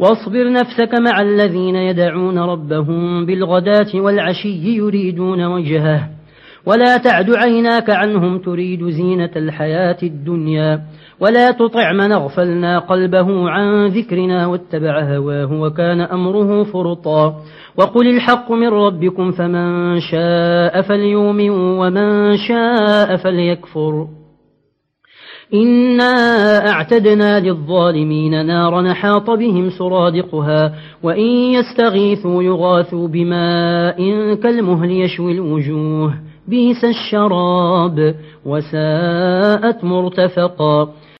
واصبر نفسك مع الذين يدعون ربهم بالغداة والعشي يريدون وجهه. ولا تعد عيناك عنهم تريد زينة الحياة الدنيا. ولا تطع من أغفلنا قلبه عن ذكرنا واتبع هواه وكان أمره فرطا. وقل الحق من ربكم فمن شاء فليؤمن ومن شاء فليكفر. إنا أعتدنا للظالمين نارا نحاط بهم سرادقها وإن يستغيثوا يغاثوا بماء كالمهل يشوي الوجوه بيس الشراب وساءت مرتفقا